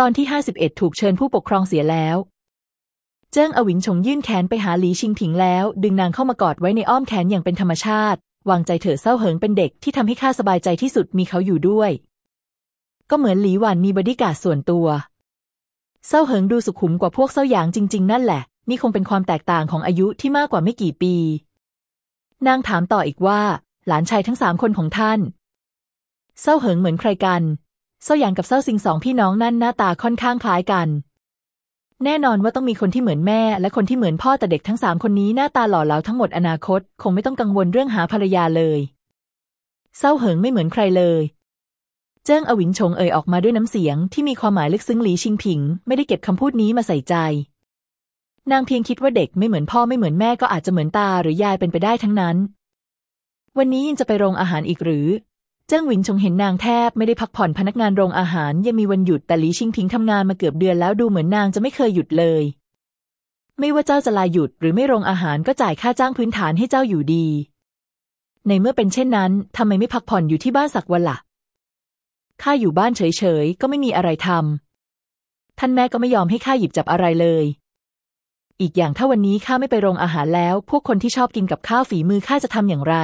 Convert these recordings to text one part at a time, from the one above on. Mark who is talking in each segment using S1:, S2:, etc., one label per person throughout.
S1: ตอนที่ห้าสิบเอ็ดถูกเชิญผู้ปกครองเสียแล้ว เจิ้งอวินชงยื่นแขนไปหาหลีชิงผิงแล้ว ดึงนางเข้ามากอดไว้ในอ้อมแขนอย่างเป็นธรรมชาติ วางใจเถอะเศร้าเหิงเป็นเด็กที่ทำให้ข้าสบายใจที่สุดมีเขาอยู่ด้วย ก็เหมือนหลีหวันมีบอดี้การ์ดส่วนตัวเศร้าเหิงดูสุขุมกว่าพวกเศร้าหยางจริง ๆ นั่นแหละ นี่คงเป็นความแตกต่างของอายุที่มากกว่าไม่กี่ปี นางถามต่ออีกว่า หลานชายทั้งสามคนของท่านเศร้าเหิงเหมือนใครกัน เศร้าหยางกับเศร้าซิงสองพี่น้องนั่นหน้าตาค่อนข้างคล้ายกัน แน่นอนว่าต้องมีคนที่เหมือนแม่ และคนที่เหมือนพ่อแต่เด็กทั้งสามคนนี้หน้าตาหล่อเหลาทั้งหมดอนาคต คงไม่ต้องกังวลเรื่องหาภรรยาเลยเศร้าเหิงไม่เหมือนใครเลยเจิ้งอวินชงเอ่ยออกมาด้วยน้ำเสียงที่มีความหมายลึกซึ้งหลีชิงผิง ไม่ได้เก็บคำพูดนี้มาใส่ใจ นางเพียงคิดว่าเด็กไม่เหมือนพ่อไม่เหมือนแม่ก็อาจจะเหมือนตาหรือยายเป็นไปได้ทั้งนั้น วันนี้ยังจะไปโรงอาหารอีกหรือ เจิ้งหวินชงเห็นนางแทบไม่ได้พักผ่อนพนักงานโรงอาหารยังมีวันหยุดแต่หลีชิงผิงทำงานมาเกือบเดือนแล้วดูเหมือนนางจะไม่เคยหยุดเลย ไม่ว่าเจ้าจะลาหยุดหรือไม่โรงอาหารก็จ่ายค่าจ้างพื้นฐานให้เจ้าอยู่ดี ในเมื่อเป็นเช่นนั้นทำไมไม่พักผ่อนอยู่ที่บ้านสักวันละ่ะข้าอยู่บ้านเฉยๆก็ไม่มีอะไรทำท่านแม่ก็ไม่ยอมให้ข้าหยิบจับอะไรเลย อีกอย่างถ้าวันนี้ข้าไม่ไปโรงอาหารแล้ว พวกคนที่ชอบกินกับข้าวฝีมือข้าจะทำอย่างไร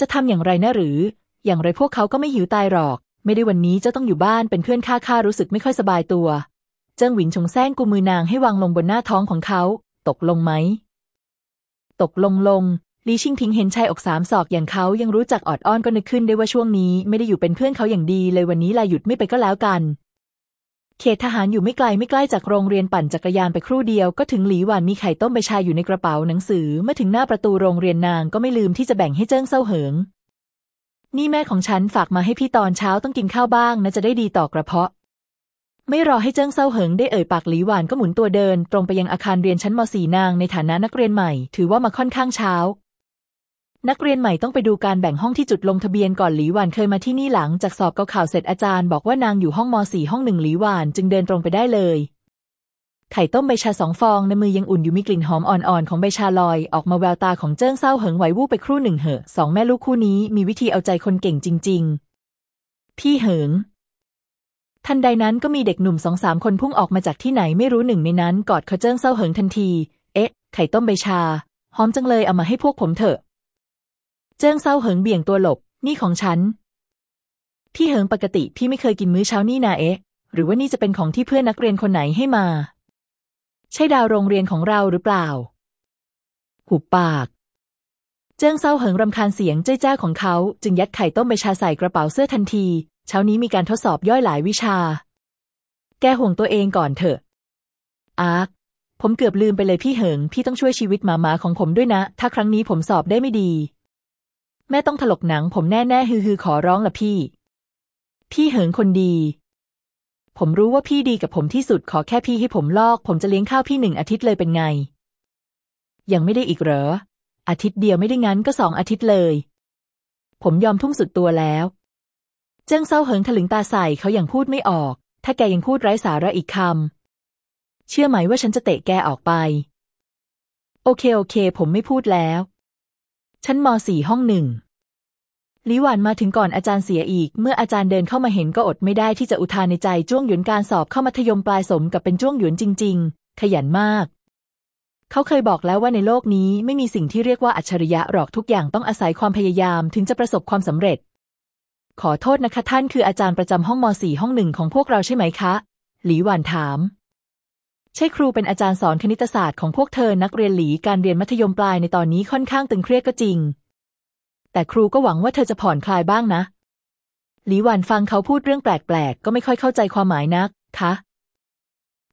S1: จะทำอย่างไรนะหรือ อย่างไรพวกเขาก็ไม่หิวตายหรอก ไม่ได้วันนี้เจ้าต้องอยู่บ้านเป็นเพื่อนข้าข้ารู้สึกไม่ค่อยสบายตัว เจิ้งหวินชงแซงกุมมือนางให้วางลงบนหน้าท้องของเขา ตกลงไหม ตกลงลงลีชิงพิงเห็นชายอกสามศอกอย่างเขายังรู้จักออดอ้อนก็นึกขึ้นได้ว่าช่วงนี้ไม่ได้อยู่เป็นเพื่อนเขาอย่างดีเลยวันนี้ลาหยุดไม่ไปก็แล้วกัน เขตทหารอยู่ไม่ไกลไม่ใกล้จากโรงเรียนปั่นจักรยานไปครู่เดียวก็ถึงหลีหวานมีไข่ต้มใบชาอยู่ในกระเป๋าหนังสือเมื่อถึงหน้าประตูโรงเรียนนางก็ไม่ลืมที่จะแบ่งให้เจิ้งเซาเหิง นี่แม่ของฉันฝากมาให้พี่ตอนเช้าต้องกินข้าวบ้างนะจะได้ดีต่อกระเพาะ ไม่รอให้เจิ้งเซาเหิงได้เอ่ยปากหลีหวานก็หมุนตัวเดิน ตรงไปยังอาคารเรียนชั้นม .4 นางในฐานะนักเรียนใหม่ ถือว่ามาค่อนข้างเช้า นักเรียนใหม่ต้องไปดูการแบ่งห้องที่จุดลงทะเบียนก่อนหลีหวานเคยมาที่นี่หลังจากสอบเกาเข่าเสร็จอาจารย์บอกว่านางอยู่ห้องม .4 ห้องหนึ่งหลีหวานจึงเดินตรงไปได้เลย ไข่ต้มใบชาสองฟองในมือยังอุ่นอยู่มีกลิ่นหอมอ่อนๆของใบชาลอย ออกมาแววตาของเจิ้งเศร้าเหิงไหววูบไปครู่หนึ่งเหอะสองแม่ลูกคู่นี้มีวิธีเอาใจคนเก่งจริง ๆ พี่เหิงทันใดนั้นก็มีเด็กหนุ่มสองสามคนพุ่งออกมาจากที่ไหนไม่รู้หนึ่งในนั้น กอดเขาเจิ้งเศร้าเหิงทันที เอ๊ะ ไข่ต้มใบชา หอมจังเลยเอามาให้พวกผมเถอะ เจิ้งเศร้าเหิงเบี่ยงตัวหลบ นี่ของฉัน พี่เหิงปกติพี่ไม่เคยกินมื้อเช้านี่นาเอ๊ะ หรือว่านี่จะเป็นของที่เพื่อนนักเรียนคนไหนให้มา ใช่ดาวโรงเรียนของเราหรือเปล่า หุบปาก เจิ้งเศร้าเหิงรำคาญเสียงเจ้าเจ้าของเขา จึงยัดไข่ต้มใบชาใส่กระเป๋าเสื้อทันที เช้านี้มีการทดสอบย่อยหลายวิชา แกห่วงตัวเองก่อนเถอะ อาร์คผมเกือบลืมไปเลยพี่เหิง พี่ต้องช่วยชีวิตหมาหมาของผมด้วยนะ ถ้าครั้งนี้ผมสอบได้ไม่ดี แม่ต้องถลกหนังผมแน่ๆฮือฮือขอร้องละพี่ พี่เหิงคนดี ผมรู้ว่าพี่ดีกับผมที่สุดขอแค่พี่ให้ผมลอก ผมจะเลี้ยงข้าวพี่หนึ่งอาทิตย์เลยเป็นไง ยังไม่ได้อีกเหรอ อาทิตย์เดียวไม่ได้งั้นก็สองอาทิตย์เลย ผมยอมทุ่มสุดตัวแล้ว เจิ้งเศร้าเหิงถลึงตาใส่เขาอย่างพูดไม่ออก ถ้าแกยังพูดไร้สาระอีกคำเชื่อไหมว่าฉันจะเตะแกออกไป โอเคโอเค ผมไม่พูดแล้ว ชั้นม .4 ห้องหนึ่งลิหวานมาถึงก่อนอาจารย์เสียอีก เมื่ออาจารย์เดินเข้ามาเห็นก็อดไม่ได้ที่จะอุทานในใจจ้วงหยวนการสอบเข้ามัธยมปลายสมกับเป็นจ้วงหยวนจริง ๆ ขยันมาก เขาเคยบอกแล้วว่าในโลกนี้ไม่มีสิ่งที่เรียกว่าอัจฉริยะหรอกทุกอย่างต้องอาศัยความพยายามถึงจะประสบความสำเร็จ ขอโทษนะคะท่านคืออาจารย์ประจำห้องม .4 ห้องหนึ่งของพวกเราใช่ไหมคะ หลีหวานถาม ใช่ครูเป็นอาจารย์สอนคณิตศาสตร์ของพวกเธอนักเรียนหลีการเรียนมัธยมปลายในตอนนี้ค่อนข้างตึงเครียดก็จริง แต่ครูก็หวังว่าเธอจะผ่อนคลายบ้างนะ หลีหวันฟังเขาพูดเรื่องแปลกๆ ก็ไม่ค่อยเข้าใจความหมายนัก คะ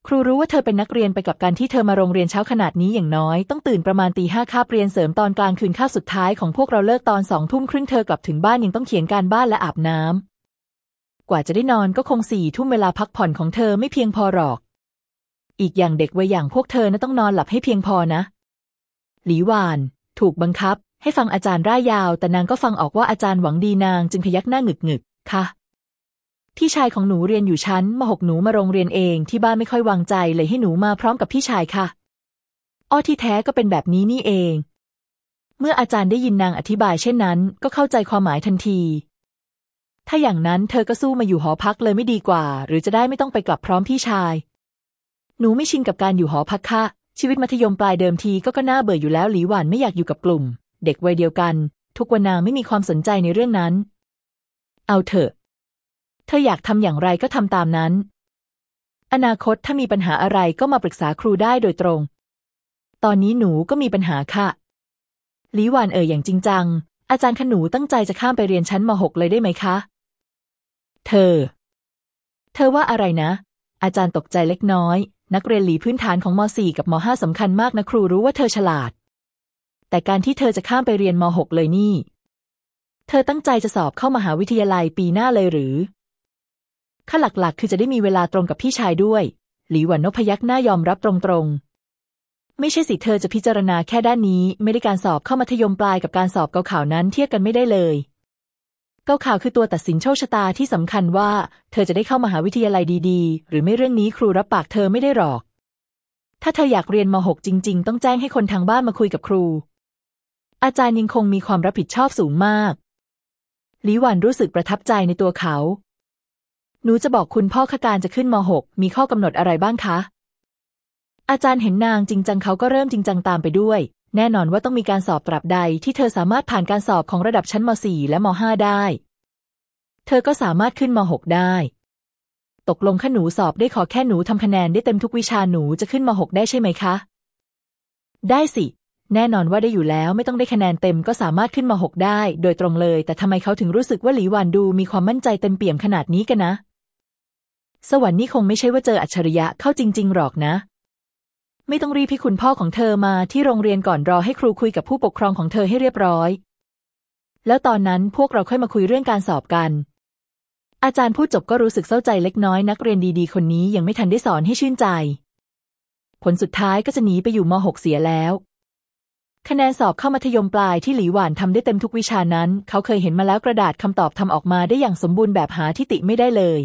S1: ครูรู้ว่าเธอเป็นนักเรียนไปกับการที่เธอมาโรงเรียนเช้าขนาดนี้อย่างน้อย ต้องตื่นประมาณตีห้าคาบเรียนเสริมตอนกลางคืนคาบสุดท้ายของพวกเราเลิกตอนสองทุ่มครึ่งเธอกลับถึงบ้านยังต้องเขียนการบ้านและอาบน้ำกว่าจะได้นอนก็คงสี่ทุ่มเวลาพักผ่อนของเธอไม่เพียงพอหรอก อีกอย่างเด็กวัยอย่างพวกเธอนะต้องนอนหลับให้เพียงพอนะ หลีหวาน ถูกบังคับ ให้ฟังอาจารย์ร่ายยาว แต่นางก็ฟังออกว่าอาจารย์หวังดีนางจึงพยักหน้าหงึกหงึกค่ะ พี่ชายของหนูเรียนอยู่ชั้นมหกหนูมาโรงเรียนเองที่บ้านไม่ค่อยวางใจเลยให้หนูมาพร้อมกับพี่ชายค่ะ อ้อที่แท้ก็เป็นแบบนี้นี่เอง เมื่ออาจารย์ได้ยินนางอธิบายเช่นนั้น ก็เข้าใจความหมายทันทีถ้าอย่างนั้นเธอก็สู้มาอยู่หอพักเลยไม่ดีกว่า หรือจะได้ไม่ต้องไปกลับพร้อมพี่ชาย หนูไม่ชินกับการอยู่หอพักค่ะ ชีวิตมัธยมปลายเดิมทีก็ก็น่าเบื่ออยู่แล้วหลีหวานไม่อยากอยู่กับกลุ่ม เด็กวัยเดียวกัน ทุกวันนางไม่มีความสนใจในเรื่องนั้น เอาเถอะ เธออยากทำอย่างไรก็ทำตามนั้น อนาคตถ้ามีปัญหาอะไรก็มาปรึกษาครูได้โดยตรง ตอนนี้หนูก็มีปัญหาค่ะหลีหวานเอ่ยอย่างจริงจัง อาจารย์ขนูตั้งใจจะข้ามไปเรียนชั้นม .6 เลยได้ไหมคะ เธอ เธอว่าอะไรนะ อาจารย์ตกใจเล็กน้อย นักเรียนหลีพื้นฐานของม .4 กับม .5 สำคัญมากนะครูรู้ว่าเธอฉลาด แต่การที่เธอจะข้ามไปเรียนม .6 เลยนี่ เธอตั้งใจจะสอบเข้ามาหาวิทยาลัยปีหน้าเลยหรือข้าหลักๆ คือจะได้มีเวลาตรงกับพี่ชายด้วย หลีหวันนพยักหน้ายอมรับตรงๆ ไม่ใช่สิเธอจะพิจารณาแค่ด้านนี้ ไม่ได้การสอบเข้ามัธยมปลายกับการสอบเกาข่าวนั้นเทียบกันไม่ได้เลย กาข่าวคือตัวตัดสินโชคชะตาที่สำคัญว่า เธอจะได้เข้ามาหาวิทยาลัยดีๆ หรือไม่เรื่องนี้ครูรับปากเธอไม่ได้หรอก ถ้าเธออยากเรียนม .6 จริง ๆ ต้องแจ้งให้คนทางบ้านมาคุยกับครู อาจารย์ยังคงมีความรับผิดชอบสูงมากลีหวันรู้สึกประทับใจในตัวเขา หนูจะบอกคุณพ่อขาการจะขึ้นม .6 มีข้อกำหนดอะไรบ้างคะ อาจารย์เห็นนางจริงจังเขาก็เริ่มจริงจังตามไปด้วย แน่นอนว่าต้องมีการสอบตราบใดที่เธอสามารถผ่านการสอบของระดับชั้นม .4 และม .5 ได้ เธอก็สามารถขึ้นม .6 ได้ ตกลงข้าหนูสอบได้ขอแค่หนูทำคะแนนได้เต็มทุกวิชาหนูจะขึ้นม .6 ได้ใช่ไหมคะ ได้สิ แน่นอนว่าได้อยู่แล้วไม่ต้องได้คะแนนเต็มก็สามารถขึ้นม .6 ได้ โดยตรงเลย แต่ทำไมเขาถึงรู้สึกว่าหลีหวานดูมีความมั่นใจเต็มเปี่ยมขนาดนี้กันนะ สวรรค์นี่คงไม่ใช่ว่าเจออัจฉริยะเข้าจริง ๆ หรอกนะ ไม่ต้องรีบให้คุณพ่อของเธอมาที่โรงเรียนก่อนรอให้ครูคุยกับผู้ปกครองของเธอให้เรียบร้อย แล้วตอนนั้นพวกเราค่อยมาคุยเรื่องการสอบกัน อาจารย์พูดจบก็รู้สึกเศร้าใจเล็กน้อยนักเรียนดีๆ คนนี้ยังไม่ทันได้สอนให้ชื่นใจ ผลสุดท้ายก็จะหนีไปอยู่ม .6 เสียแล้ว คะแนนสอบเข้ามัธยมปลายที่หลีหวานทำได้เต็มทุกวิชานั้น เขาเคยเห็นมาแล้วกระดาษคำตอบทำออกมาได้อย่างสมบูรณ์แบบหาที่ติไม่ได้เลย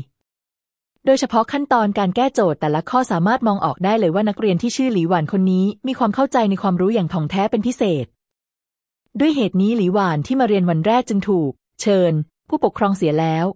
S1: โดยเฉพาะขั้นตอนการแก้โจทย์แต่ละข้อสามารถมองออกได้เลยว่านักเรียนที่ชื่อหลีหวานคนนี้ มีความเข้าใจในความรู้อย่างท่องแท้เป็นพิเศษ ด้วยเหตุนี้หลีหวานที่มาเรียนวันแรกจึงถูก เชิญ ผู้ปกครองเสียแล้ว